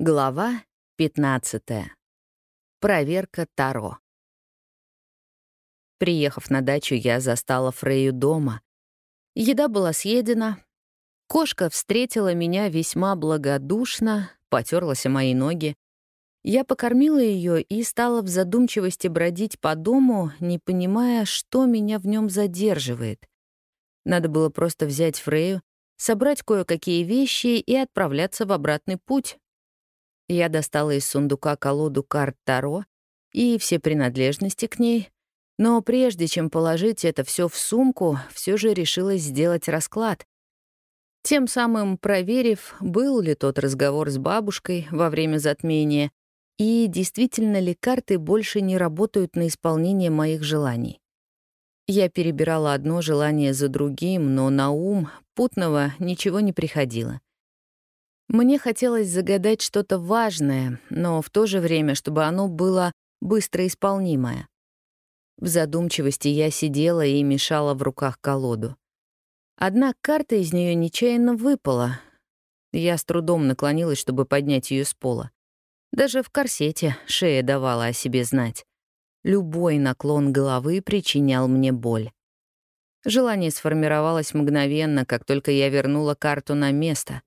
Глава 15. Проверка Таро. Приехав на дачу, я застала Фрею дома. Еда была съедена. Кошка встретила меня весьма благодушно, потерлась о мои ноги. Я покормила ее и стала в задумчивости бродить по дому, не понимая, что меня в нем задерживает. Надо было просто взять Фрею, собрать кое-какие вещи и отправляться в обратный путь. Я достала из сундука колоду карт Таро и все принадлежности к ней, но прежде чем положить это все в сумку, все же решилась сделать расклад. Тем самым проверив, был ли тот разговор с бабушкой во время затмения и действительно ли карты больше не работают на исполнение моих желаний. Я перебирала одно желание за другим, но на ум путного ничего не приходило. Мне хотелось загадать что-то важное, но в то же время, чтобы оно было быстро исполнимое. В задумчивости я сидела и мешала в руках колоду. Одна карта из нее нечаянно выпала. Я с трудом наклонилась, чтобы поднять ее с пола. Даже в корсете шея давала о себе знать. Любой наклон головы причинял мне боль. Желание сформировалось мгновенно, как только я вернула карту на место.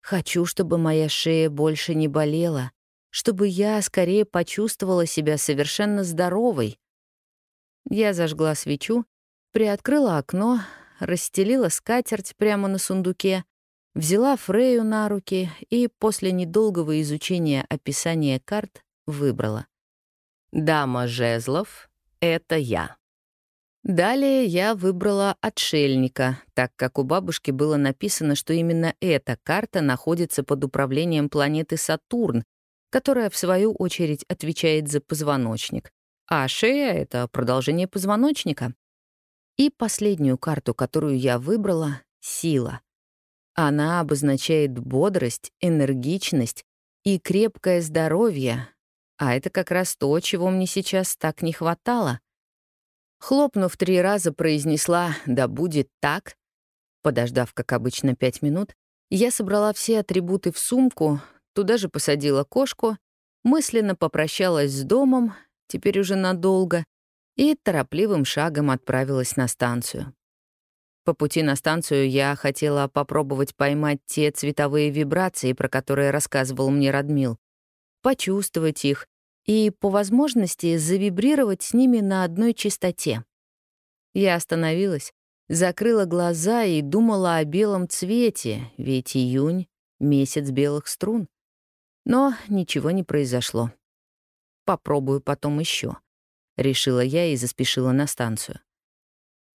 Хочу, чтобы моя шея больше не болела, чтобы я скорее почувствовала себя совершенно здоровой. Я зажгла свечу, приоткрыла окно, расстелила скатерть прямо на сундуке, взяла Фрею на руки и после недолгого изучения описания карт выбрала. «Дама жезлов — это я». Далее я выбрала отшельника, так как у бабушки было написано, что именно эта карта находится под управлением планеты Сатурн, которая, в свою очередь, отвечает за позвоночник. А шея — это продолжение позвоночника. И последнюю карту, которую я выбрала — сила. Она обозначает бодрость, энергичность и крепкое здоровье, а это как раз то, чего мне сейчас так не хватало — Хлопнув три раза, произнесла «да будет так». Подождав, как обычно, пять минут, я собрала все атрибуты в сумку, туда же посадила кошку, мысленно попрощалась с домом, теперь уже надолго, и торопливым шагом отправилась на станцию. По пути на станцию я хотела попробовать поймать те цветовые вибрации, про которые рассказывал мне Радмил, почувствовать их и, по возможности, завибрировать с ними на одной частоте. Я остановилась, закрыла глаза и думала о белом цвете, ведь июнь — месяц белых струн. Но ничего не произошло. Попробую потом еще, решила я и заспешила на станцию.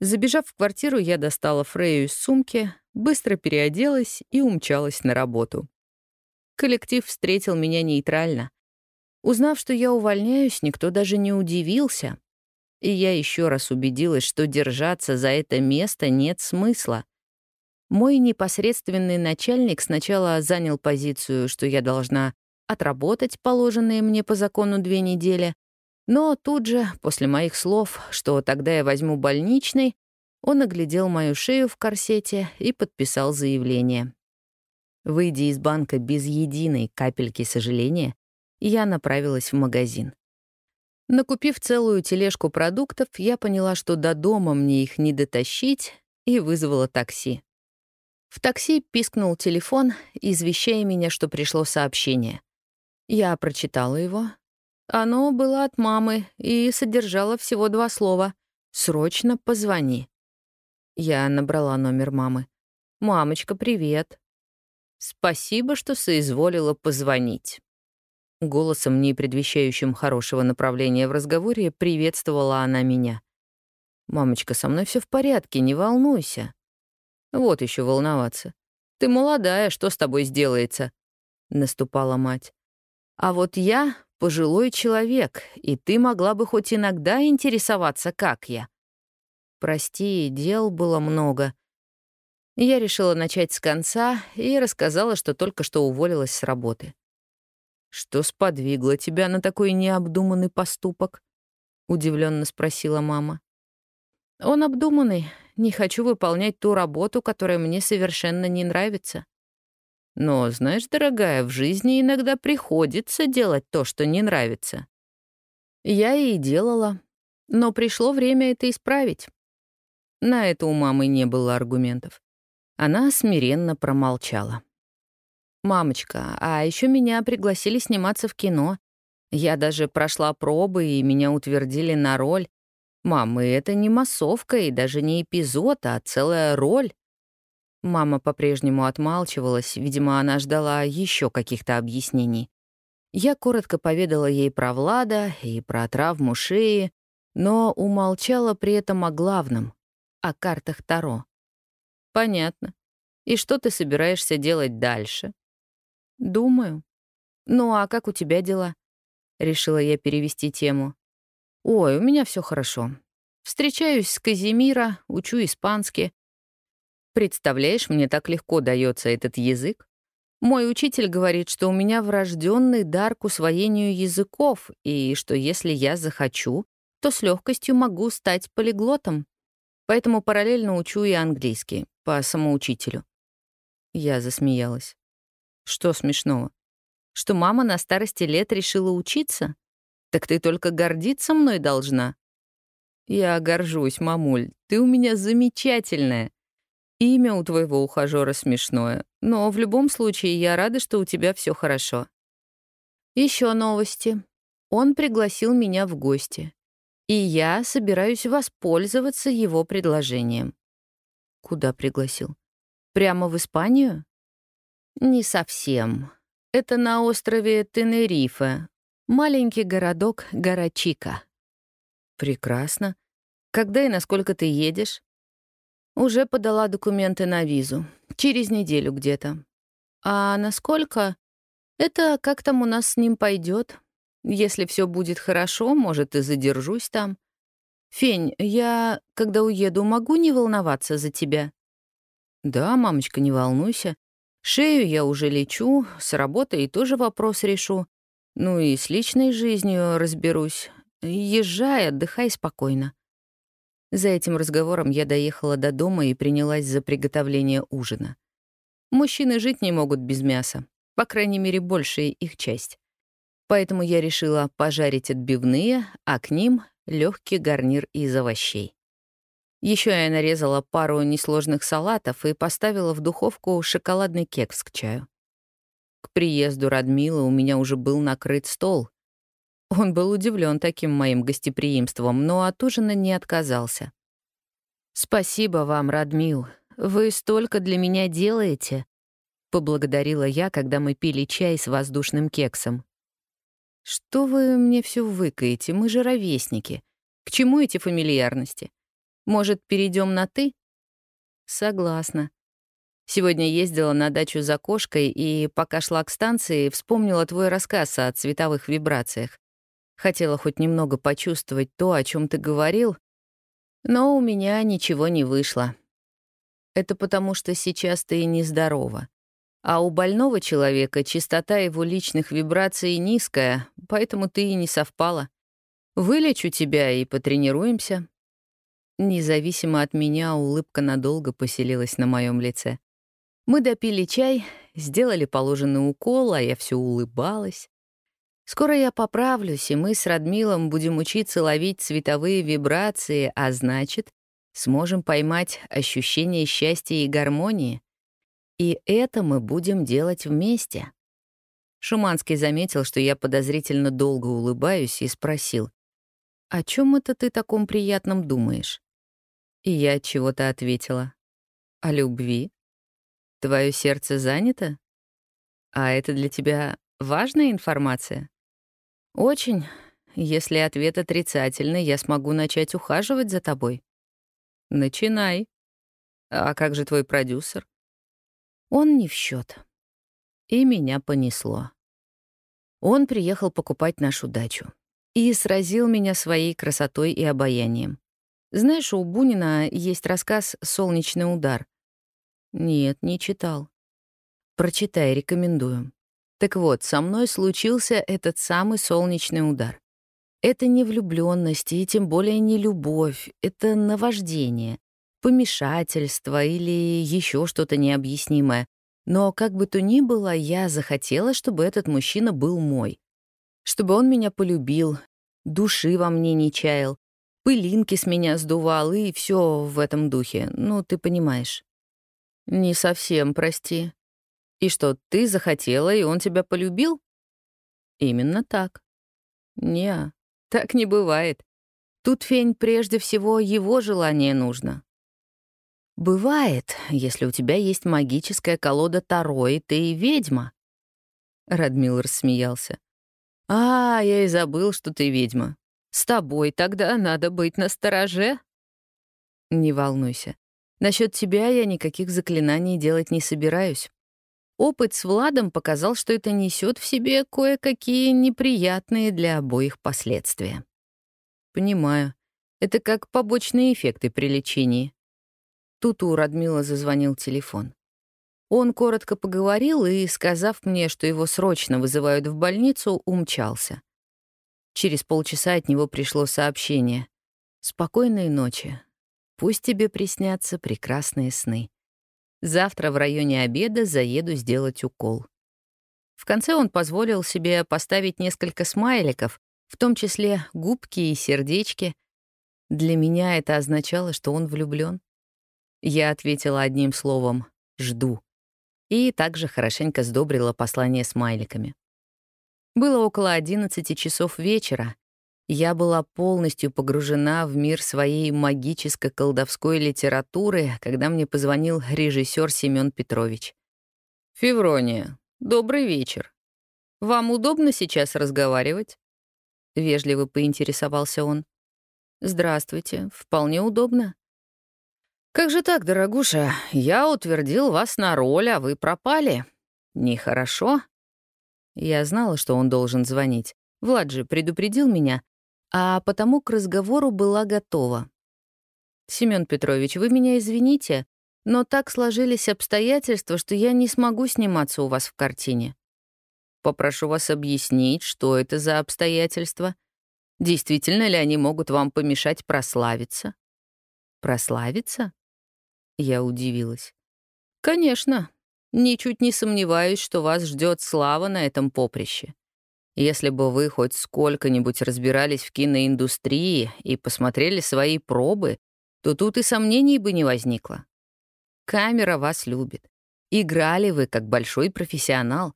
Забежав в квартиру, я достала Фрею из сумки, быстро переоделась и умчалась на работу. Коллектив встретил меня нейтрально. Узнав, что я увольняюсь, никто даже не удивился. И я еще раз убедилась, что держаться за это место нет смысла. Мой непосредственный начальник сначала занял позицию, что я должна отработать положенные мне по закону две недели, но тут же, после моих слов, что тогда я возьму больничный, он оглядел мою шею в корсете и подписал заявление. Выйдя из банка без единой капельки сожаления, я направилась в магазин. Накупив целую тележку продуктов, я поняла, что до дома мне их не дотащить, и вызвала такси. В такси пискнул телефон, извещая меня, что пришло сообщение. Я прочитала его. Оно было от мамы и содержало всего два слова «Срочно позвони». Я набрала номер мамы. «Мамочка, привет». «Спасибо, что соизволила позвонить». Голосом, не предвещающим хорошего направления в разговоре, приветствовала она меня. «Мамочка, со мной все в порядке, не волнуйся». «Вот еще волноваться. Ты молодая, что с тобой сделается?» — наступала мать. «А вот я пожилой человек, и ты могла бы хоть иногда интересоваться, как я». «Прости, дел было много». Я решила начать с конца и рассказала, что только что уволилась с работы. «Что сподвигло тебя на такой необдуманный поступок?» — удивленно спросила мама. «Он обдуманный. Не хочу выполнять ту работу, которая мне совершенно не нравится». Но, знаешь, дорогая, в жизни иногда приходится делать то, что не нравится. Я и делала, но пришло время это исправить. На это у мамы не было аргументов. Она смиренно промолчала. «Мамочка, а еще меня пригласили сниматься в кино. Я даже прошла пробы, и меня утвердили на роль. Мам, это не массовка, и даже не эпизод, а целая роль». Мама по-прежнему отмалчивалась, видимо, она ждала еще каких-то объяснений. Я коротко поведала ей про Влада и про травму шеи, но умолчала при этом о главном — о картах Таро. «Понятно. И что ты собираешься делать дальше?» «Думаю. Ну а как у тебя дела?» Решила я перевести тему. «Ой, у меня все хорошо. Встречаюсь с Казимира, учу испанский. Представляешь, мне так легко дается этот язык. Мой учитель говорит, что у меня врожденный дар к усвоению языков, и что если я захочу, то с легкостью могу стать полиглотом. Поэтому параллельно учу и английский, по самоучителю. Я засмеялась. Что смешного? Что мама на старости лет решила учиться? Так ты только гордиться мной должна. Я горжусь, мамуль, ты у меня замечательная. Имя у твоего ухажера смешное, но в любом случае я рада, что у тебя все хорошо. Еще новости. Он пригласил меня в гости, и я собираюсь воспользоваться его предложением. Куда пригласил? Прямо в Испанию? Не совсем. Это на острове Тенерифе, маленький городок Гарачика. Прекрасно. Когда и насколько ты едешь? Уже подала документы на визу. Через неделю где-то. А насколько? Это как там у нас с ним пойдет. Если все будет хорошо, может, и задержусь там. Фень, я, когда уеду, могу не волноваться за тебя? Да, мамочка, не волнуйся. Шею я уже лечу, с работой тоже вопрос решу. Ну и с личной жизнью разберусь. Езжай, отдыхай спокойно. За этим разговором я доехала до дома и принялась за приготовление ужина. Мужчины жить не могут без мяса, по крайней мере, большая их часть. Поэтому я решила пожарить отбивные, а к ним — легкий гарнир из овощей. Еще я нарезала пару несложных салатов и поставила в духовку шоколадный кекс к чаю. К приезду Радмила у меня уже был накрыт стол, он был удивлен таким моим гостеприимством, но от ужина не отказался. «Спасибо вам, Радмил. Вы столько для меня делаете», — поблагодарила я, когда мы пили чай с воздушным кексом. «Что вы мне все выкаете? Мы же ровесники. К чему эти фамильярности? Может, перейдем на «ты»?» «Согласна», Сегодня ездила на дачу за кошкой и, пока шла к станции, вспомнила твой рассказ о цветовых вибрациях. Хотела хоть немного почувствовать то, о чем ты говорил, но у меня ничего не вышло. Это потому, что сейчас ты нездорова. А у больного человека частота его личных вибраций низкая, поэтому ты и не совпала. Вылечу тебя и потренируемся. Независимо от меня, улыбка надолго поселилась на моем лице. Мы допили чай, сделали положенный укол, а я все улыбалась. Скоро я поправлюсь, и мы с Радмилом будем учиться ловить цветовые вибрации, а значит, сможем поймать ощущение счастья и гармонии. И это мы будем делать вместе. Шуманский заметил, что я подозрительно долго улыбаюсь, и спросил, «О чем это ты таком приятном думаешь?» И я чего-то ответила. «О любви? Твое сердце занято? А это для тебя важная информация?» «Очень. Если ответ отрицательный, я смогу начать ухаживать за тобой». «Начинай. А как же твой продюсер?» «Он не в счет. И меня понесло. Он приехал покупать нашу дачу и сразил меня своей красотой и обаянием. Знаешь, у Бунина есть рассказ «Солнечный удар». Нет, не читал. Прочитай, рекомендую. Так вот, со мной случился этот самый солнечный удар. Это не влюбленность и тем более не любовь, это наваждение, помешательство или еще что-то необъяснимое. Но как бы то ни было, я захотела, чтобы этот мужчина был мой. Чтобы он меня полюбил, души во мне не чаял, пылинки с меня сдувал и все в этом духе. Ну, ты понимаешь. Не совсем, прости. И что, ты захотела, и он тебя полюбил? Именно так. Не, так не бывает. Тут, Фень, прежде всего его желание нужно. Бывает, если у тебя есть магическая колода Таро, и ты ведьма. Радмил рассмеялся. А, я и забыл, что ты ведьма. С тобой тогда надо быть настороже. Не волнуйся. Насчет тебя я никаких заклинаний делать не собираюсь. Опыт с Владом показал, что это несет в себе кое-какие неприятные для обоих последствия. Понимаю. Это как побочные эффекты при лечении. Тут у Радмила зазвонил телефон. Он коротко поговорил и, сказав мне, что его срочно вызывают в больницу, умчался. Через полчаса от него пришло сообщение. «Спокойной ночи. Пусть тебе приснятся прекрасные сны». Завтра в районе обеда заеду сделать укол. В конце он позволил себе поставить несколько смайликов, в том числе губки и сердечки. Для меня это означало, что он влюблен. Я ответила одним словом «жду» и также хорошенько сдобрила послание смайликами. Было около 11 часов вечера, я была полностью погружена в мир своей магическо-колдовской литературы, когда мне позвонил режиссер Семен Петрович. «Феврония, добрый вечер. Вам удобно сейчас разговаривать?» Вежливо поинтересовался он. «Здравствуйте, вполне удобно». «Как же так, дорогуша? Я утвердил вас на роль, а вы пропали. Нехорошо?» Я знала, что он должен звонить. Влад же предупредил меня, а потому к разговору была готова. «Семён Петрович, вы меня извините, но так сложились обстоятельства, что я не смогу сниматься у вас в картине. Попрошу вас объяснить, что это за обстоятельства. Действительно ли они могут вам помешать прославиться?» «Прославиться?» Я удивилась. «Конечно. Ничуть не сомневаюсь, что вас ждет слава на этом поприще. Если бы вы хоть сколько-нибудь разбирались в киноиндустрии и посмотрели свои пробы, то тут и сомнений бы не возникло. Камера вас любит. Играли вы как большой профессионал.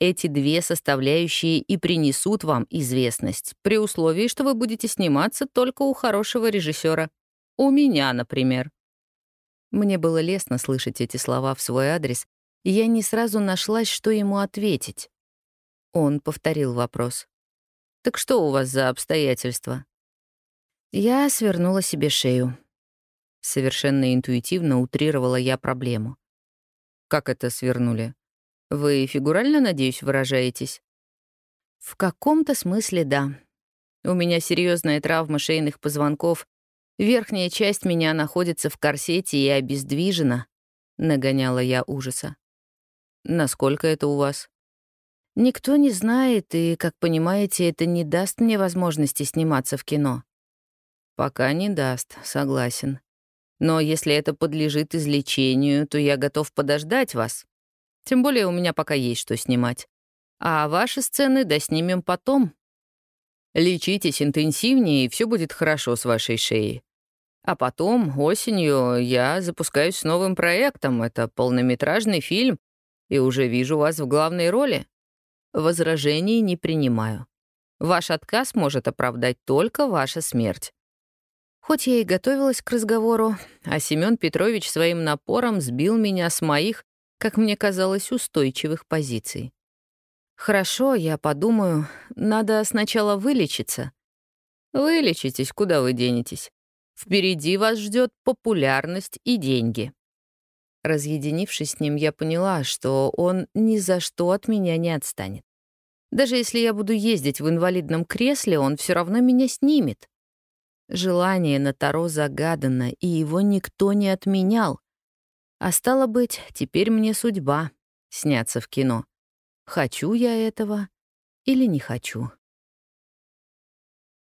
Эти две составляющие и принесут вам известность, при условии, что вы будете сниматься только у хорошего режиссера. У меня, например. Мне было лестно слышать эти слова в свой адрес, и я не сразу нашлась, что ему ответить. Он повторил вопрос. «Так что у вас за обстоятельства?» Я свернула себе шею. Совершенно интуитивно утрировала я проблему. «Как это свернули? Вы фигурально, надеюсь, выражаетесь?» «В каком-то смысле да. У меня серьезная травма шейных позвонков. Верхняя часть меня находится в корсете и обездвижена», — нагоняла я ужаса. «Насколько это у вас?» Никто не знает, и, как понимаете, это не даст мне возможности сниматься в кино. Пока не даст, согласен. Но если это подлежит излечению, то я готов подождать вас. Тем более у меня пока есть что снимать. А ваши сцены доснимем потом. Лечитесь интенсивнее, и все будет хорошо с вашей шеей. А потом, осенью, я запускаюсь с новым проектом. Это полнометражный фильм, и уже вижу вас в главной роли. Возражений не принимаю. Ваш отказ может оправдать только ваша смерть. Хоть я и готовилась к разговору, а Семён Петрович своим напором сбил меня с моих, как мне казалось, устойчивых позиций. «Хорошо, я подумаю. Надо сначала вылечиться». «Вылечитесь, куда вы денетесь? Впереди вас ждет популярность и деньги». Разъединившись с ним, я поняла, что он ни за что от меня не отстанет. Даже если я буду ездить в инвалидном кресле, он все равно меня снимет. Желание на Таро загадано, и его никто не отменял. А стало быть, теперь мне судьба — сняться в кино. Хочу я этого или не хочу.